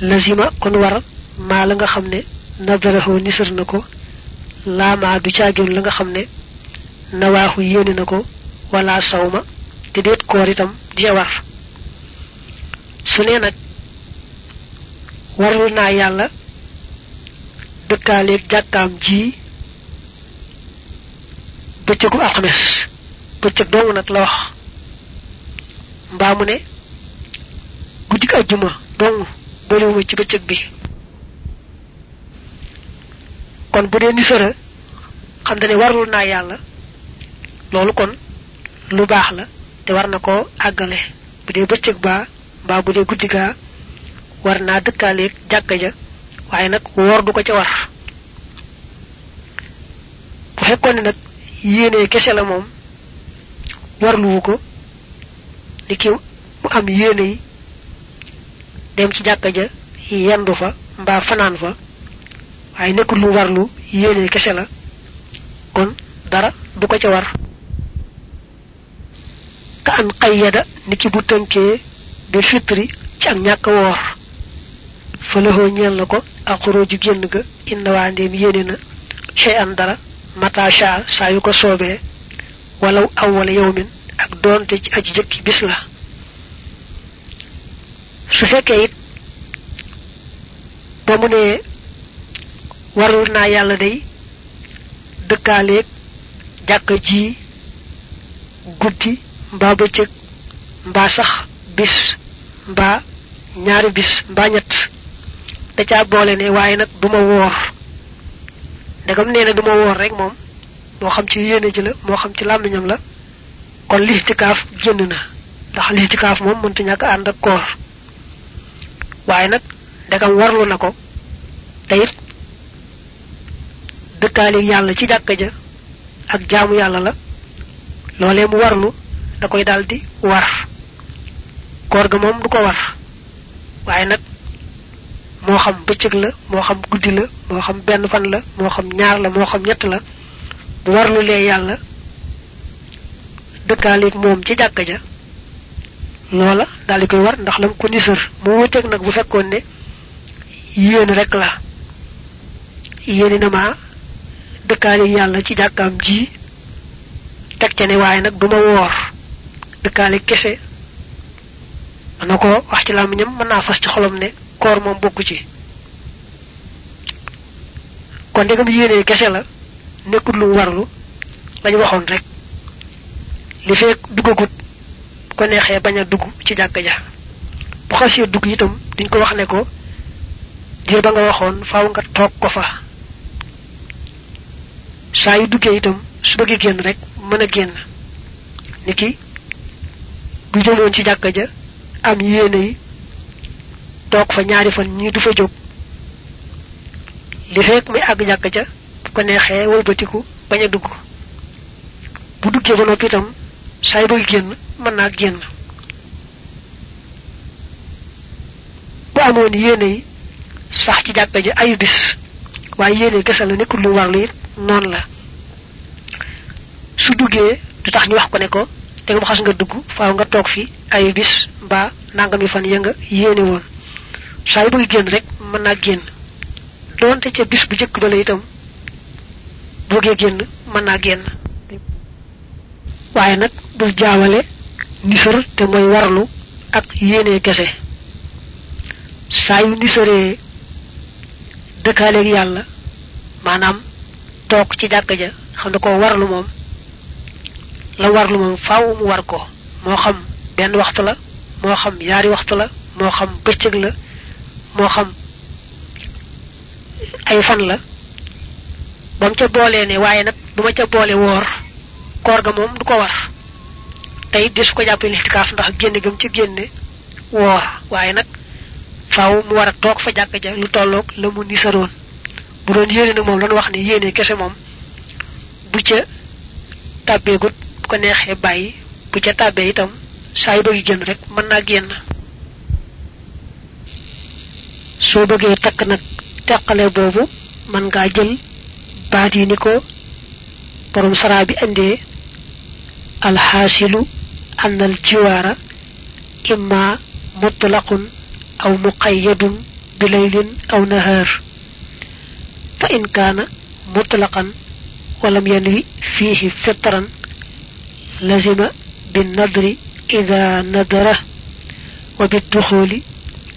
lazima kon war maa la nga xam ne nadarahu nisar na ko laamaa du caagion la nga xam ne nawaaxu yéene na ko wala sawma te déet koor itam di war. Su nee nag warul naa yàlla dëkkaaleeg jàkkaam ji bëccëgu alxames. Bëccëg dong nag la wax. Mbaa mu ne dong boolewuma ci bëccëg bi. Kon bu dee nisara xam ne warul naa yàlla. Loolu kon lu baax la te war na koo àggale. Bu dee bëccëg baa mbaa bu dee guddi gaa war naa dëkkaaleeg jàkka ja waaye nag woor du ko ca war. Bu fekkoon ne nag yéene kese la moom warluwu ko ni ki mu am yéene yi dem ci jàkka ja yendu fa mbaa fanaan fa waaye nekkul lu warlu yéene kese la. Kon dara du ko ca war. Ka an qayyada niki bu tënkee bil fitri ci ak ñàkk woor. Fa lahoo ñeel na ko ak xuróoju génn ga inna waa ndéem yéene na xëy an dara mata sha saa yu ko soobee walaw awwala yawmin ak doonte ci aji jëkki bis la su fekkee it ba mu ne warul naa yàlla day dëkkaaleeg jàkka ji guddi mbaa bëccëg mbaa sax bis mbaa ñaari bis mbaa ñett. Da caa boole ne waaye nag duma woor. Ndegam nee na duma woor rek moom moo xam ci yéene ji la moo xam ci làmmiñam la kon lixtikaaf génn na. Ndax lixtikaaf moom mënta ñàkk ànd ak koor waaye nag ndegam warlu na ko. Te it dëkkaale yàlla ci jàkka ja ak jaamu yàlla la. Mu warlu da koy daldi war. Koor ga moom du ko war. Waaye nag moo xam bëccëg la moo xam guddi la moo xam benn fan la moo xam ñaar la moo xam ñett la bu dëkkaaleeg ci ja loola daldi koy war ndax lam ko nisër mu wuteeg nag bu fekkoon ne yéen rek la. Yéeni na ma dëkkaale yàlla ci jàkkaam ji ca ne duma dëkkaale kese. Mën na ko wax ci làmmiñam mën naa fas ci xolam ne koor moom bokku ci. Kon ndegam yéene kese la lu warlu lañ waxoon rek. Li duggagut ko neexee bañ a dugg ci jàkk ja. bu xasee dugg itam duñ ko wax ne ko dir ba nga waxoon faaw nga toog ko fa. Saa yu duggee itam su bëggee génn rek mën a génn. Niki bu jëmoon ci jàkka ja am yéene yi toog fa ñaari fan ñi du fa jóg. Li fekk muy àgg jàkka ja bu ko neexee wëlbatiku bañ a dugg. Bu duggee ba noppi itam saa yu bëgg génn mën naa génn bu amoon yéene yi sax ci jàkka ja ayu bis waaye yéene kese la nekkul lu warlu it noonu la su duggee du tax ñu wax ko ne ko te nga xas nga dugg faaw nga toog fi ay bis mbaa nangami fan ya nga yéene woon saa yu bëgg génn rek mën naa génn doonte ca bis bu jëkk ba la itam bëggee génn mën naa génn waaye nag bul jaawale nisër te mooy warlu ak yéene kese. Saa yu nisëree dëkkaaleeg yàlla maanaam toog ci jàkk ja xam ne ko warlu moom la warlu moom faaw mu war ko. Moo xam benn waxtu la moo xam yaari waxtu la moo xam bëccëg la moo xam ay fan la. Bam ca boolee ne waaye nag duma ca boole woor koor ga moom du ko war. Tey desu ko jàppee listikaaf ndax génne gam ci génne woor waaye nag faaw mu war a toog fa jàkk ja lu tolloog la mu nisaroon. Bu doon yéene nag moom lan wax ne yéene kese moom bu ca tàbbeegut bu ko neexee bàyyi bu ca tàbbee itam saa yu bëgg génn rek mën naa génn. Soo bëggee takk nag teqale boobu mën ngaa jël baat yi ni ko borom saraa bi indee alxaasilu annal jiwaara imma mutlaqun aw muqayyadun بليل أو نهار فإن كان مطلقا ولم ينوي فيه فطرا لزم بالنذر إذا نذره وبالدخول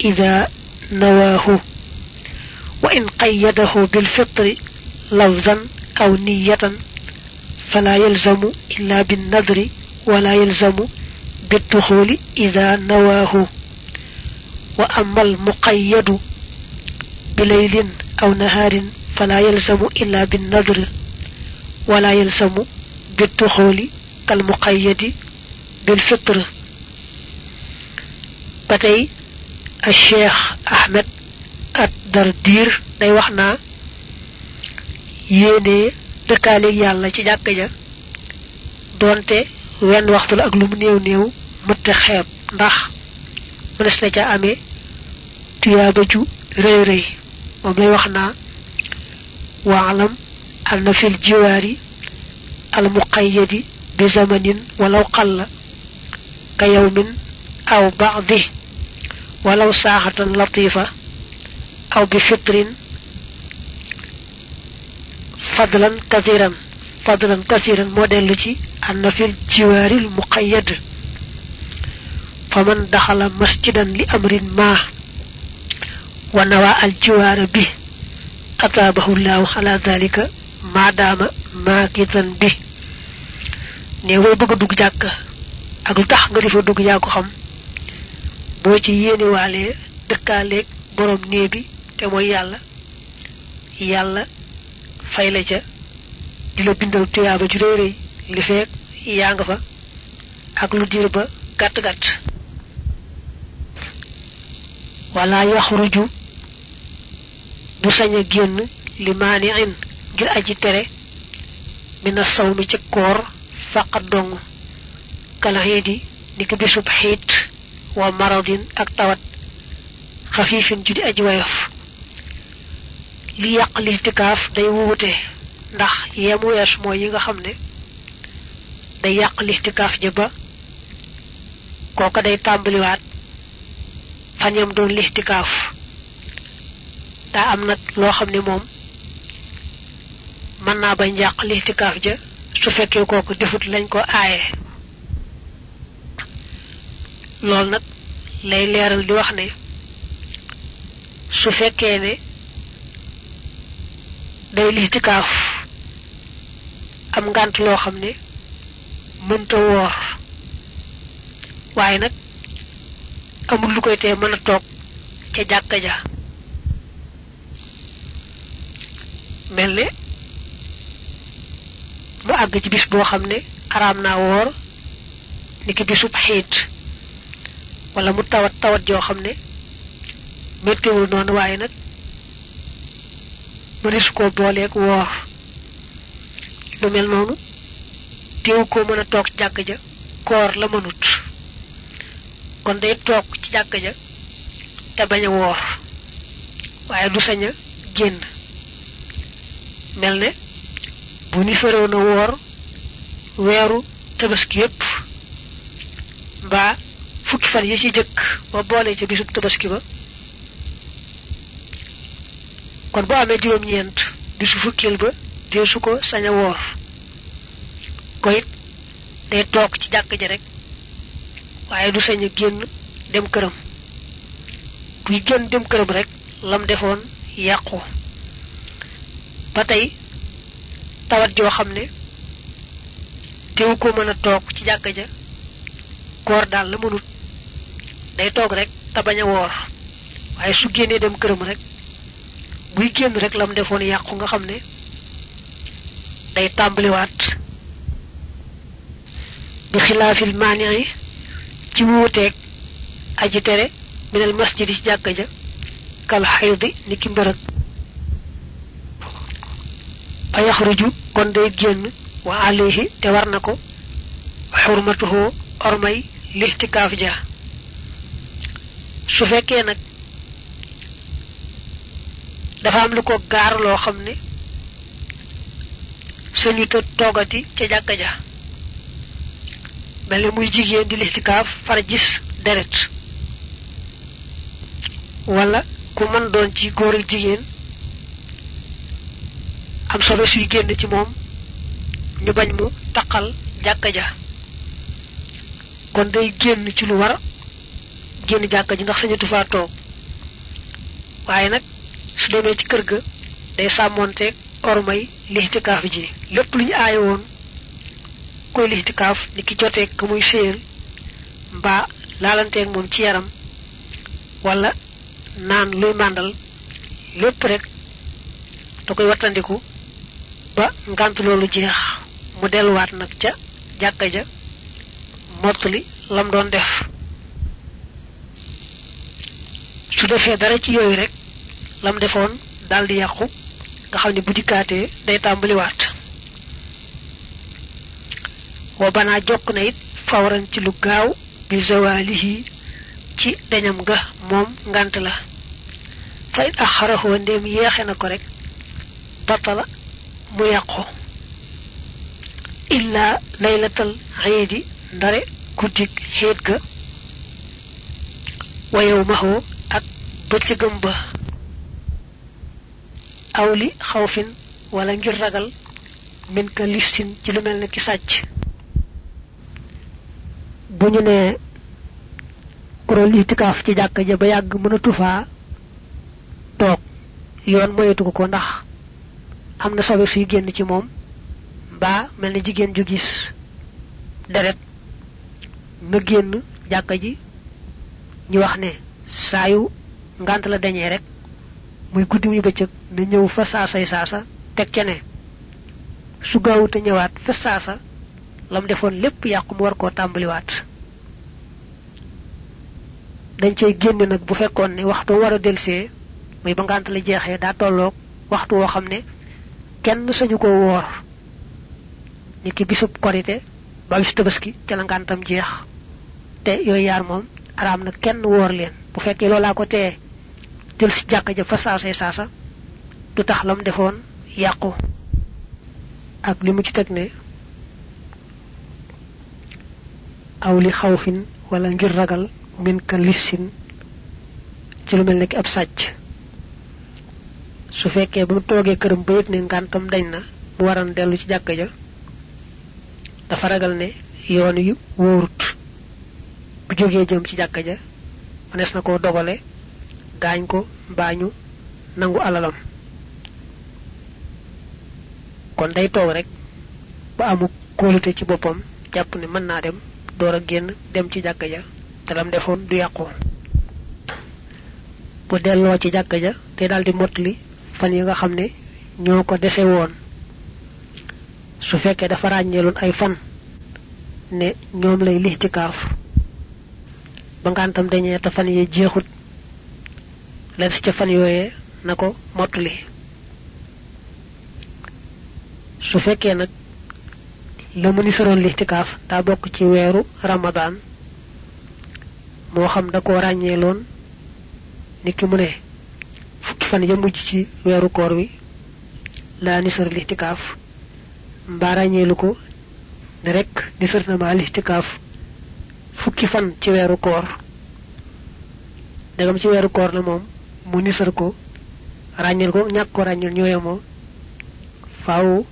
إذا نواه وإن قيده بالفطر لفظا أو نية فلا يلزم إلا بالنذر ولا يلزم بالدخول إذا نواه. وأما المقيد بليل أو نهار فلا يلزم إلا بالنذر ولا يلزم بالدخول كالمقيد بالفطر. Batay الشيخ أحمد الدردير day waxna yene dekale yalla ci jakk ja donte wenn waxtu la ak lu mu neew neew mëtte xeeb ndax mënes na ca amee tuyaaba ju rëy rëy moom lay wax naa waalam أن في الجوار المقيد بزمن ولو قل كيوم أو بعضه ولو ساعة لطيفة أو بفطر فضلا كثيرا فضلا كثيرا موديل أن في الجوار المقيد فمن دخل مسجدا لأمر ما ونوى الجوار به أتابه الله على ذلك ما دام ماكثا به nga di fa dugg yaa ko xam boo ci yéene waalee dëkkaaleeg borom nee bi te mooy yàlla yàlla fay la ca di la bindal tuyaaba ju réy réy li feek yaa nga fa ak lu diir ba gàtt gàtt. Wala yaxruju bu sañ a génn li maaniin ngir aji tere min sawmi ci koor faqat dong. Kalaxiidi ni ko bisub xiit wa maradin ak tawat xafiifin ju di aji wayof li yàq lixtikaaf day wuute ndax yemu wees mooy yi nga xam ne day yàq lixtikaaf ja ba kooka day tàmbaliwaat fañam doon lixtikaaf daa am nag loo xam ne moom mën naa bañ yàq lixtikaaf ja su fekkee kooku defut lañ ko aaye. Loolu nag lay leeral di wax ne su fekkee ne day lixtikaaf am ngànt loo xam mënta woor waaye nag amul lu koy tee mën a toog ca ja mel ne mu àgg ci bis boo xam ne araam naa woor xiit wala mu tawat tawat joo xam ne méttiwul noonu waaye nag mënees koo booleeg lu mel teew ko mën a toog ci jàkk ja koor la mënut. Kon day toog ci jàkk ja te bañ a woor waaye du sañ a génn. Mel ne bu ni farew na woor weeru tabaski yépp mbaa fukki fan yi ci jëkk ba boole ca bisub tabaski ba kon bu amee juróom ñeent bisu fukkil ba dee su ko sañ a woor ko it day toog ci jàkk ji rek waaye du sañ a génn dem këram. Buy génn dem këram rek lam defoon yàqu. Ba tey tawat joo xam ne teew ko mën toog ci jàkk ja koor daal la mënut. Day toog rek te bañ a woor. Waaye su génnee dem këram rek buy génn rek lam defoon yàqu nga xam ne day tàmbaliwaat bi xilaafil ci wuuteeg aji tere minal masjid ci jàkka ja kal xaydi ni ki mbërëg fa yaxruju kon day génn wa alayhi te war na ko xurmatuhu ormay lixtikaaf ja su fekkee nag dafa am lu ko gaar loo xam ne ta toogati ca jàkka ja mel ne muy jigéen di lixtikaaf far gis deret. Wala ku man doon ci góor ak jigéen am sobe suy génn ci moom ñu bañ mu taqal jàkka ja. Kon day génn ci lu war génn jàkka ji ndax sañatu faa toog. Waaye nag su demee ci kër ga day ormay ji koy lixtikaaf ni ki joteeg ka muy séyal mbaa laalanteeg moom ci yaram wala naan luy màndal lépp rek da koy wattandiku ba ngant loolu jeex. Mu delluwaat nag ca jàkka ja mottali lam doon def. Su defee dara ci yooyu rek lam defoon daldi yàqu nga xam ne bu day tàmbaliwaat dañam ga moom ngant la fa it axarahu ndéem yeexe na ko rek batala mu yàqu illa laylatal xiidi ndare guddig xiit ga wa yawmahu ak bëccëgam ba aw li xawfin wala ngir ragal min ka listin ci lu mel ne ki sàcc bu ñu nee kuréel itikaaf ci jàkk ja ba yàgg mënatu faa toog yoon moyetu ko ndax am na sobe suy génn ci moom mbaa mel ni jigéen ju gis deret nga génn jàkka ji ñu wax ne saa yu ngant la dañee rek muy guddi muy bëccëg na ñëw fa saasay saasa teg ca ne su ñëwaat fa saasa lam defoon lépp yàqu mu war koo tàmbaliwaat. dañ cay génn nag bu fekkoon ne waxtu war a delsee muy ba ngant la jeexee tolloog waxtu woo xam ne kenn sañu ko woor. Ni ki bisub korite ba bisu tabaski ca la ngantam jeex. Te yooyu yaar moom araam na kenn woor leen. Bu fekkee loolaa ko tee jël si jàkka ja fa saasa du tax lam defoon yàqu. Ak li mu ci ne aw li xawfin wala ngir ragal min ka lissin ci lu mel ne ki ab sàcc. Su fekkee bu mu toogee këram ba ne ngantam dañ na mu waran dellu ci ja dafa ragal ne yoon yu wóorut. Bu jógee jëm ci jàkka ja manees na koo dogale gaañ ko mbaañu nangu alalam. Kon day toog rek ba amu kóolute ci boppam jàpp ne mën naa dem door a génn dem ci jàkka ja te lam defoon du yàqu. Bu delloo ci jàkka ja te daldi mottali fan yi nga xam ne ñoo ko dese woon. Su fekkee dafa ràññeeloon ay fan ne ñoom lay lixtikaaf ba ngantam dañee te fan yi jeexut si ca fan yooyee na ko su fekkee nag la mu ni saroon ci weeru ramadaan moo xam da koo ràññeeloon nit ki mu ne fukki fan ya mujj ci weeru koor wi laa nisar lixtikaaf mbaa ràññeelu ko ne rek nisar na fukki fan ci weeru koor. Dagam ci weeru koor la moom mu ko ràññeel ko ñàkk ko ràññeel faaw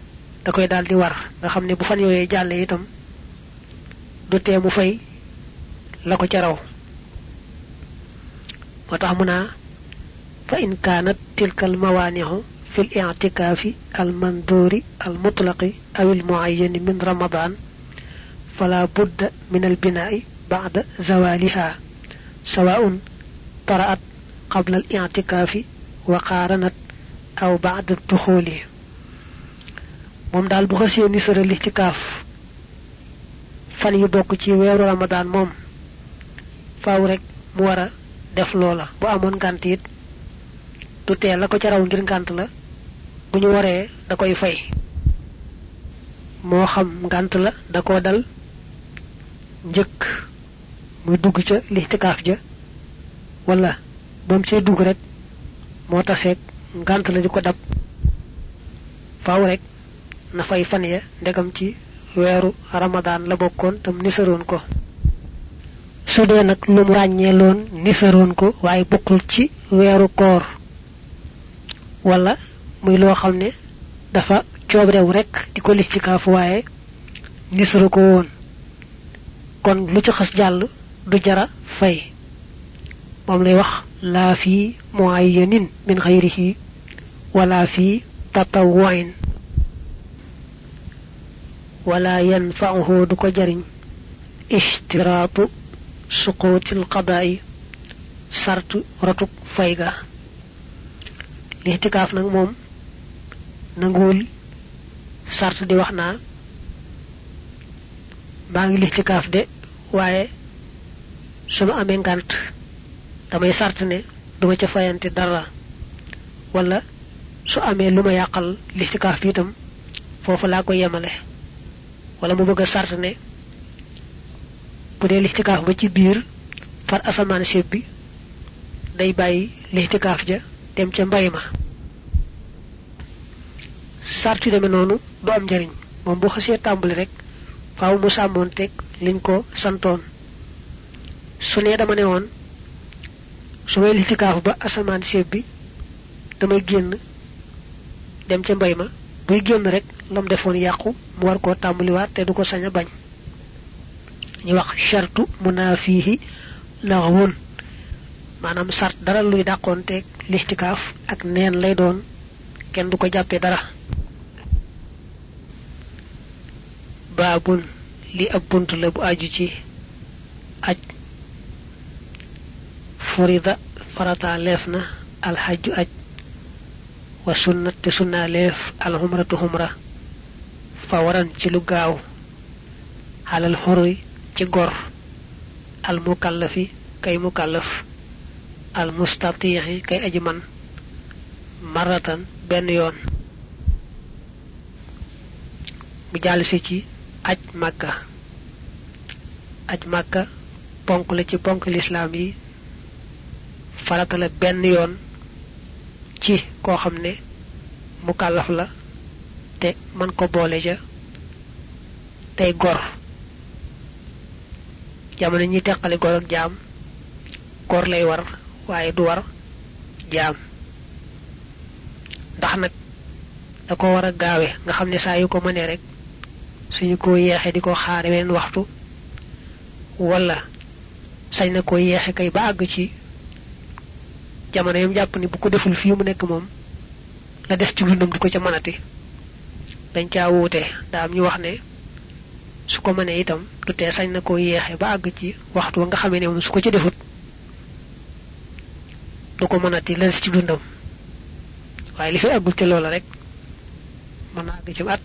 da koy daal di war nga xam ne bu fan yooyee jàlle itam du tee mu fay la ko ca raw moo tax fa in kaanat tilka al mawaanihu fi l al manduri al mutlaqi aw al muayyani min ramadan fala budda min al binaa'i ba'da zawaliha sawaa'un tara'at qabla al i'tikaafi wa qaaranat aw moom daal bu xasee ni sëral i'tikaaf fan yu bokk ci weeru ramadan moom faaw rek mu war a def loola. Bu amoon ngànt it du la ko ca raw ngir ngànt la bu ñu waree da koy fay. Moo xam ngànt la da koo dal njëkk muy dugg ca lixtikaaf ja wala ba mu see dugg rek moo taseeg ngànt la di ko dab. Faaw rek na fay fan ya ndegam ci weeru ramadaan la bokkoon tam nisaroon ko su dee nag lu mu ràññeeloon nisaroon ko waaye bokkul ci weeru koor wala muy loo xam ne dafa coobrew rek di ko listikaaf waaye nisaru ko woon kon lu ci xas jàll du jara fay moom lay wax laa fi muayyanin min xayrihi wala fi tatawwuin wala yanfa'uhu du ko jariñ ishtiraatu suquutil qadaa'i sartu rotuk fayga lixtikaaf nag moom nanguwul sart di wax naa maa ngi lixtikaaf de waaye su ma amee ngànt damay sart ne duma ca fayante dara wala su amee lu ma yàqal lixtikaaf bi itam foofu laa ko yemale wala mu bëgg sart ne bu dee lixtikaaf ba ci biir far asamaan séeb bi day bàyyi lixtikaaf ja dem ca mbay ma. Sart yu demee noonu du am njariñ moom bu xasee tàmbali rek faaw mu sàmmoon teg liñ ko santoon. Su nee dama ne woon su may lixtikaaf ba asamaan bi damay génn dem ca mbay ma génn rek lam defoon yàqu mu war koo tàmbaliwaat te du ko sañ a bañ. Ñu wax shartu munafihi laghwun maanaam sart dara luy dàqoonteeg lixtikaaf ak neen lay doon kenn du ko dara. Li ab bunt la bu aju ci aj. Furida farata leef na alxajju aj. Wa sunnat sunna leef alxumratu xumra fawaran ci lu gaaw. Xalal xurri ci gor. Al mukallafi kay mukallaf. Al mustatihi kay aji man. Maratan benn yoon. Mu jàll si ci aj màkka aj màkka ponk la ci ponk lislaam yi. Farata la benn yoon ci koo xam ne mukallaf la te man ko boole ja tey gor jamono ñi teqale gor ak jaam gor lay war waaye du war jaam ndax nag da ko war a gaawe nga xam ne saa yu ko mënee rek suñu ko yeexe di ko xaare weneen waxtu wala sañ na ko yeexe kay ba àgg ci jamono yam jàpp ni bu ko deful fii mu nekk moom la des ci dundam du ko ca mënati dañ caa wuute. Daa am ñu wax ne su ko mënee itam du tee sañ na ko yeexe ba àgg ci waxtu wa nga ne moom su ko ci defut du ko mënati des ci dundam. Waaye li fi àggul ci loola rek mën na àgg ci at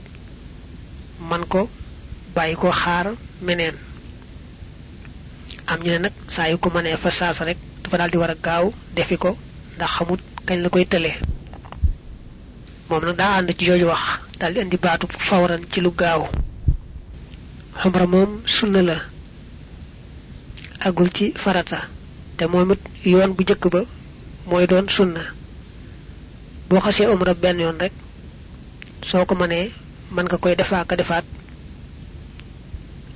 man ko bàyyi ko xaar meneen. Am ñu ne nag saa yu ko mënee fa saasa rek dafa daal di war a gaaw defi ko ndax xamut kañ la koy tële moom nag daa ànd ci jooju wax daal di indi baatu fawran ci lu gaaw. Xumra moom sunna la. Agul ci farata. Te moom it yoon bu jëkk ba mooy doon sunna. Boo xasee umra benn yoon rek soo ko mënee mën nga koy defaaka defaat.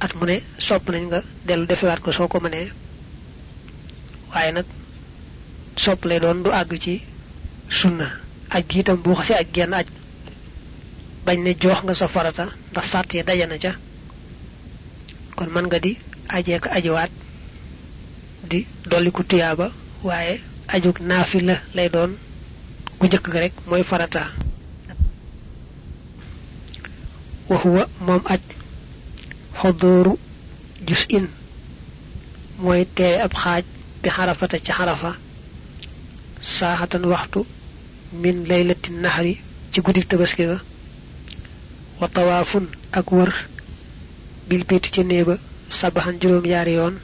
At mu ne sopp nañ nga dellu defewaat ko soo ko mënee. Waaye nag sopp lay doon du àgg ci sunna aj gi itam boo xasee aj genn aj bañ ne jox nga sa farata ndax daje na ca. Kon mën nga di ajee ko ajiwaat di dolli ko tuyaaba waaye ajug naafi la lay doon ku njëkk ga rek mooy farata. Wa huwa moom aj xodooru jus in mooy teey ab xaaj bi xarafata ci xarafa saaxatan waxtu min laylati naxari ci guddi tabaski ga. Wa tawaafun ak bil biiti ci néeba sabaxan juróom yaari yoon.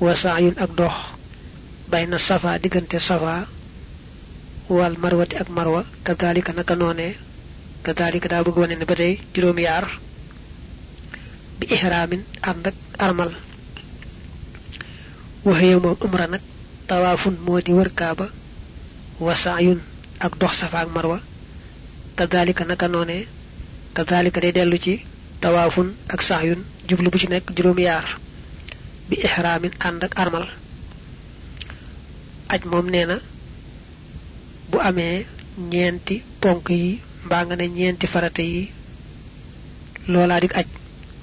Wa saayun ak dox bayna safa diggante safa wal marwati ak marwa kadalika naka noonee kadalika daa bëgg wane ne ba tey juróom yaar bi ihraamin ànd ak armal. Waxee moom umra nag tawaafun moo di wër kaaba wa saayun ak dox safa ak marwa. Kadalika naka noonee kadalika day dellu ci tawaafun ak saayun jublu bu ci nekk juróom yaar bi ihramin ànd ak armal. Aj moom nee na bu amee ñeenti ponk yi mbaa nga ne ñeenti farata yi loolaa dik aj.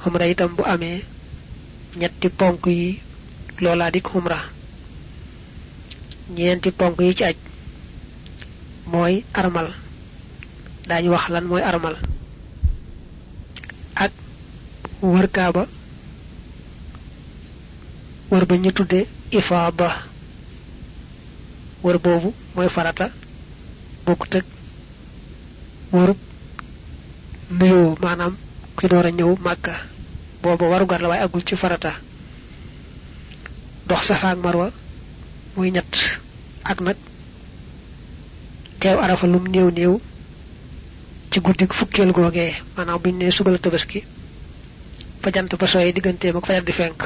Xumra itam bu amee ñetti ponk yi loolaa dik xumra. Ñeenti ponk yi ci aj mooy armal. Daañu wax lan mooy armal. Ak wër kaaba. Wër ba ñu tudde ifaada. Wër boobu mooy farata. Bokkut ak wërub nuyoo maanaam ki door a ñëw màkka booba warugar la waaye agul ci farata. Dox safa ak marwa muy ñett. Ak nag teew arafa lum néew néew ci guddik fukkeel googee maanaam buñ ne suba tabaski fa jant ba sooy digganteem ak fajar di fenk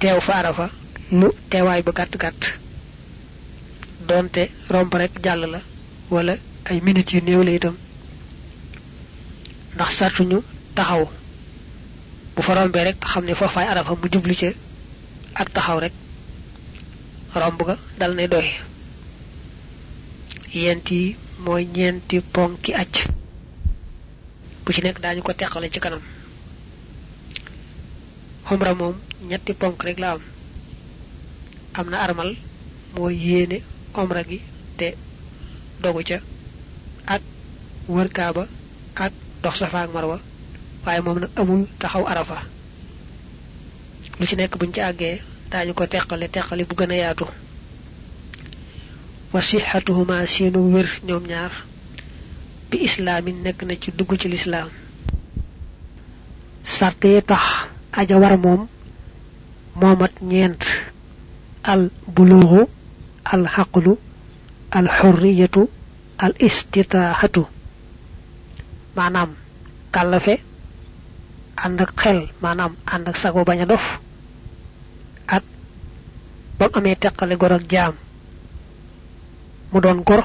teew fa arafa lu teewaay ba gàtt gàtt donte romb rek jàll la wala ay minutes yu néew la itam ndax sartuñu taxaw bu fa rombee rek xam ne foofaay arafa mu jublu ca ak taxaw rek romb ga dal ne doy yenti mooy ñeenti ponki acc bu ci nekk daañu ko teqale ci kanam xumra moom ñetti ponk rek la am armal mooy yéene omra gi te dogu ca ak wër kaaba ak dox safa ak marwa. Waaye moom nag amul taxaw arafa. Lu ci nekk buñ ci àggee daañu ko teqale teqale bu gën a yaatu wa sihatuhuma seenu wér ñoom ñaar. Bi islaamin nekk na ci dugg ci lislaam. Sarte tax aja war moom moomat ñeent. Al buluuxu al xaqlu al xurriyatu al istitaaxatu. Maanaam kàllafe ànd ak xel maanaam ànd ak sago bañ dof. Ak bam amee teqale gor mu doon gor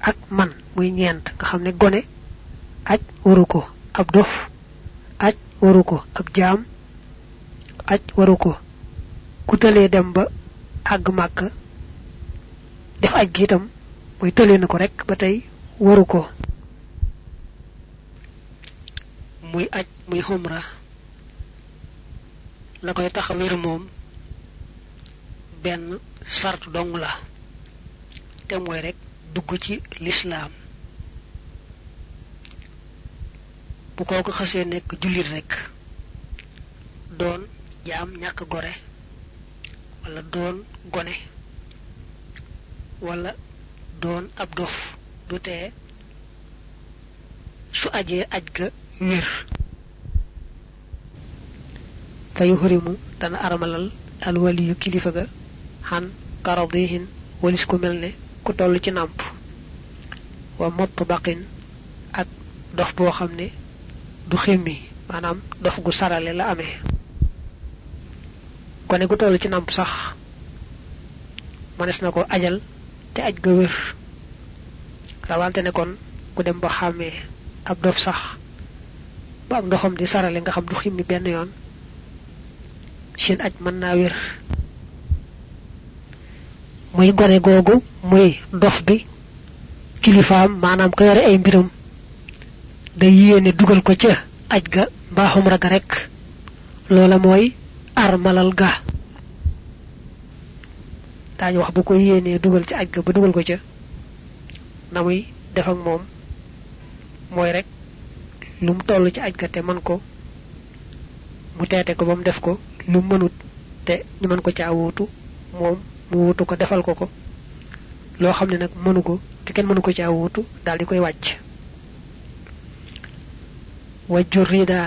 ak man muy ñeent. Nga xam ne gone aj waru ab dof aj waru ko. Ab jaam aj waru ko. Ku tëlee dem ba àgg màkk def aj gi itam muy tëlee na ko rek ba tey waru ko. Muy aj muy la koy tax wér moom benn sart dong la te mooy rek dugg ci lislaam bu kooku xasee nekk jullit rek doon jaam ñàkk gore wala doon gone wala doon ab dof du tee su ajee aj ga wér. Fa yuhrimu dana armalal alwaliyu kilifa ga xan karadihin walis ku mel ne ku toll ci nàmp wa baqin ak dof boo xam ne du xemmi maanaam dof gu sarale la amee. Gone gu toll ci nàmp sax manes na ko ajal te aj ga wér. Rawante ne kon ku dem ba xàmmee ab dof sax ba am ndoxam di sarale nga xam du ximmi benn yoon seen aj mën naa wér muy gone googu muy dof bi kilifaam maanaam ko yore ay mbiram day yéene dugal ko ca aj ga mbaaxum raga rek. Loola mooy armalal ga. Daañu wax bu ko yéenee dugal ci aj ga ba dugal ko ca na muy def ak moom mooy rek lu mu toll ci aj ga te man ko mu teete ko ba mu def ko lu mënut te ñu mën ko caa wuutu moom mu wuutu ko defal ko ko. Loo xam ne nag mënu ko te kenn ko caa wuutu daal di koy wàcc. Wajju rida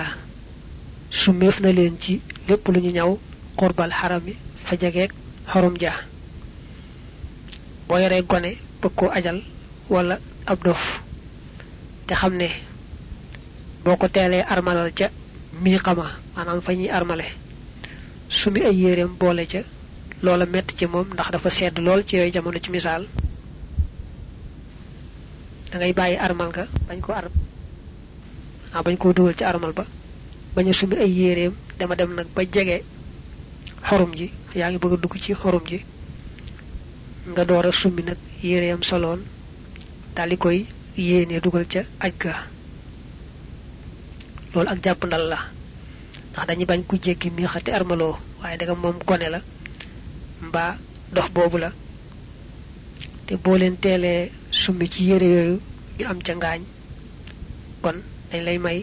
na leen ci lépp lu ñu ñaw xurbal xarami fa jegeeg xorum ja. Boo gone ajal wala ab dof. Te xam ne boo ko teelee armalal ca mii xama maanaam armale. Su mi ay yéreem boole ca loola metti ci moom ndax dafa sedd lool ci yooyu jamono ci misaal. Da ngay bàyyi armal nga bañ ko ar ah bañ koo dugal ci armal ba bañ a sumi ay yéreem dama dem nag ba jege xorum ji. Yaa ngi bëgg dugg ci xorum ji. Nga door a summi nag yéreem soloon daal di koy yéene dugal ca aj ga. Loolu ak jàpp ndal la. Ndax dañuy bañ ku jéggi mi xati armaloo waaye daga moom gone la mbaa dox boobu la. Te boo leen teelee summi ci yére yooyu ñu am ca ngaañ kon dañ lay may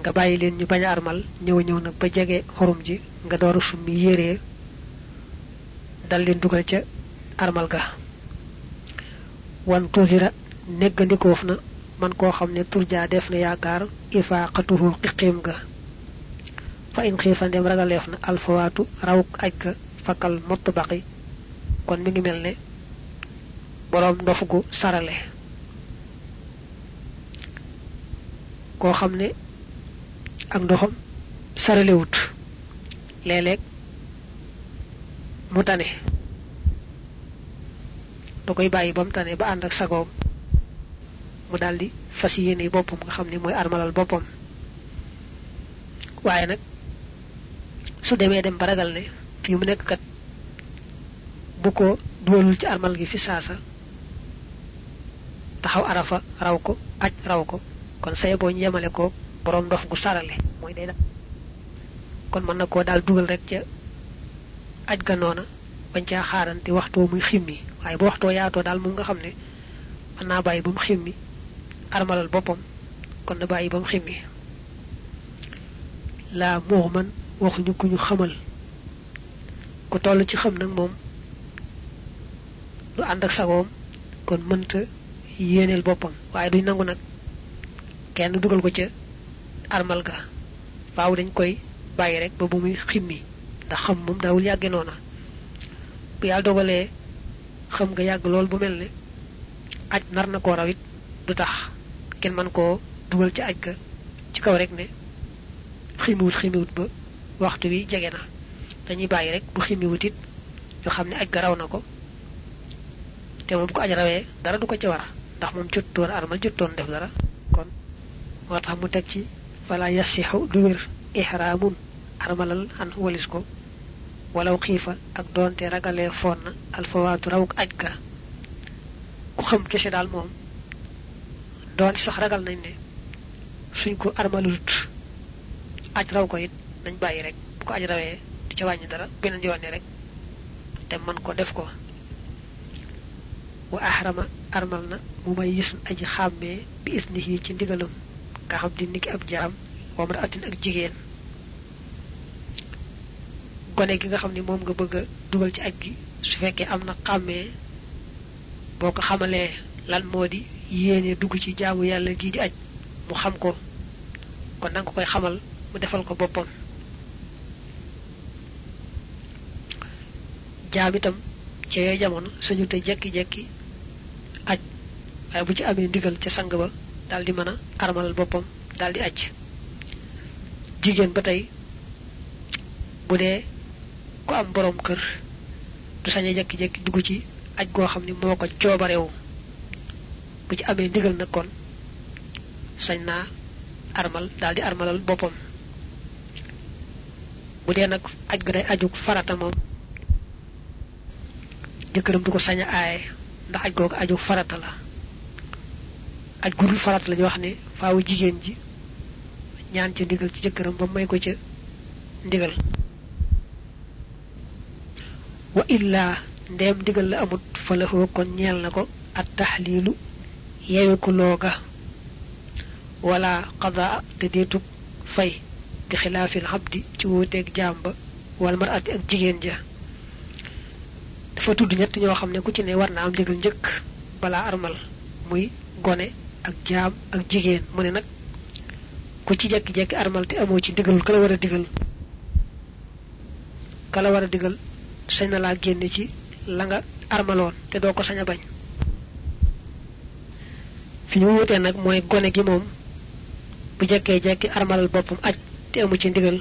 nga bàyyi leen ñu bañ a armal ñëw ñëw nag ba jege xorum ji nga door summi yére dal leen dugal ca armal ga. Wan tuzira neggandikoof na man koo xam ne turjaa def na yaakaar ifaaqatuhu ga. Fa in xiifa ndem ragaleef na alfawaatu rawuk fakal mott baqi kon mi ngi mel ne boroom ndof gu sarale. Koo xam ne ak ndoxam saralewut. Léeg-léeg mu tane. Da koy bàyyi ba mu tane ba ànd ak sagoom. Mu daldi fas yéene boppam nga xam ne mooy armalal boppam. Waaye nag su demee dem ba ragal ne fii mu nekk kat bu ko dugalul ci armal gi fi saasa taxaw arafa raw ko aj raw ko kon saye boo ñu yemale ko borom ndof gu sarale mooy day kon mën na koo daal dugal rek ca aj ga noona bañ caa xaarante waxtoo muy ximmi waaye bu waxtoo yaatoo daal moom nga xam ne mën naa ba mu ximmi armalal boppam kon na bàyyi ba mu ximmi. Laa man ñu xamal ku toll ci xam nag moom lu ànd ak sagoom kon mënta yéeneel boppam waaye duñ nangu nag kenn dugal ko ca armal ga. Faaw dañ koy bàyyi rek ba bu muy ximmi ndax xam moom daawul yàgge noona. Bu yàlla dogalee xam nga yàgg lool bu mel ne aj nar na koo rawit du tax kenn man koo dugal ci aj ga ci kaw rek ne ximiwut ximiwut ba waxtu wi jege na dañuy bàyyi rek bu ximiwut it ñu xam ne aj ga raw na ko te moom ko aj rawee dara du ko ci war ndax moom armal jottoon def dara. Kon moo tax mu teg ci fala yasixu du wér ihraamun armalal an walis ko. Walaw xiifa ak doonte ragalee foon na alfawaatu rawuk aj ga. Ku xam kese daal moom doon sax ragal nañ ne suñ ko armalut aj raw ko it nañ bàyyi rek bu ko aj rawee ca wàññi dara beneen yoon rek te man ko def ko. Wa ahrama armal na mu may yisun aji xàmmee bi isnihi ci ndigalam nga xam di niki ab jaam wamra atin ak jigéen. Gone gi nga xam ni moom nga bëgg a dugal ci aj gi su ko lan moo di yéene dugg ci jaamu yàlla gii di aj mu xam ko kon nanga koy xamal mu defal ko boppam jaam itam ci yooyu jamono suñu te jekki-jekki aj. Waaye bu ci amee ndigal ca sang ba daal di mën a armalal boppam daal di ba tey bu dee ku am borom kër du sañ a jekki-jekki dugg ci aj goo xam ni moo ko bu ci amee ndigal nag kon sañ naa armal daal di armalal boppam. Bu dee nag aj ga day aju farata moom jëkkëram du ko sañ a aaye ndax aj googu aju farata la aj gudul farata la ñu wax ne faawu jigéen ji ñaan ca ndigal ci jëkkëram ba may ko ca ndigal wa illaa ndeem ndigal la amut fa la kon ñeel na ko at taxliilu yeewu ko looga wala qadaa te deetug fay bi xilaafil xabdi ci wuuteeg jaam ba wal marati ak jigéen ja dafa tudd ñett ñoo xam ne ku ci ne war na am ndigal njëkk balaa armal. Muy gone ak jaam ak jigéen. Mu ne ku ci jekki-jekki armal te amoo ci ndigalul kala war a digal? Kala war a digal? Sañ na laa ci la nga armaloon te doo ko sañ a bañ. Fi ñu wutee nag mooy gone gi moom bu jekkee jekki armalal boppam aj te amu ci ndigal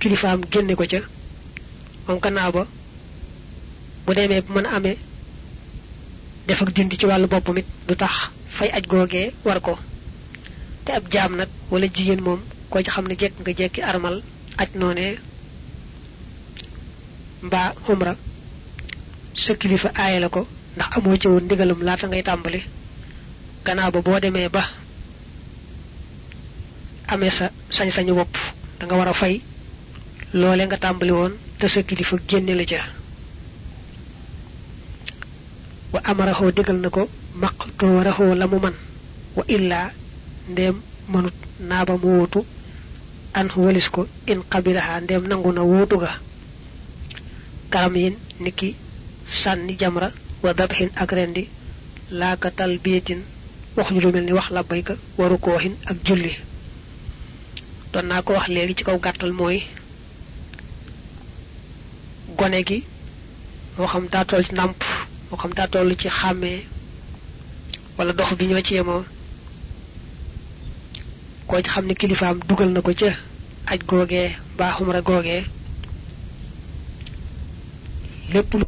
kilifaam génne ko ca moom gannaaw bu demee bu mën a amee def ak dindi ci wàllu boppam it du tax fay aj googee war ko. Te ab jaam nag wala jigéen moom koo ci xam ne jekk nga jekki armal aj noonee mbaa umra sa kilifa aaye la ko ndax amoo ci woon ndigalum laata ngay tàmbali. Gannaaw ba boo demee ba amee sa sañ-sañu bopp da nga war a fay loole nga tàmbali woon te sa kilifa la wa amaraxoo digal na ko maqtoorahoo la mu man wa illaa ndéem mënut naaba mu wuutu an walis ko in qabilaha ndéem nangu na wuutu ga. Karam yin niki sànni jamra wa dabhin ak rendi laaka talbiyatin wax ñu lu mel ni wax labbayka waru ko waxin ak julli. Doon naa ko wax léegi ci kaw gàttal mooy gone gi moo xam daa toll ci ndàmp moo xam daa toll ci xàmmee wala dox bi ñoo ci yemoo. koo ci xam ne kilifaam dugal na ko ca aj googee mbaa xumra googee. lépp lu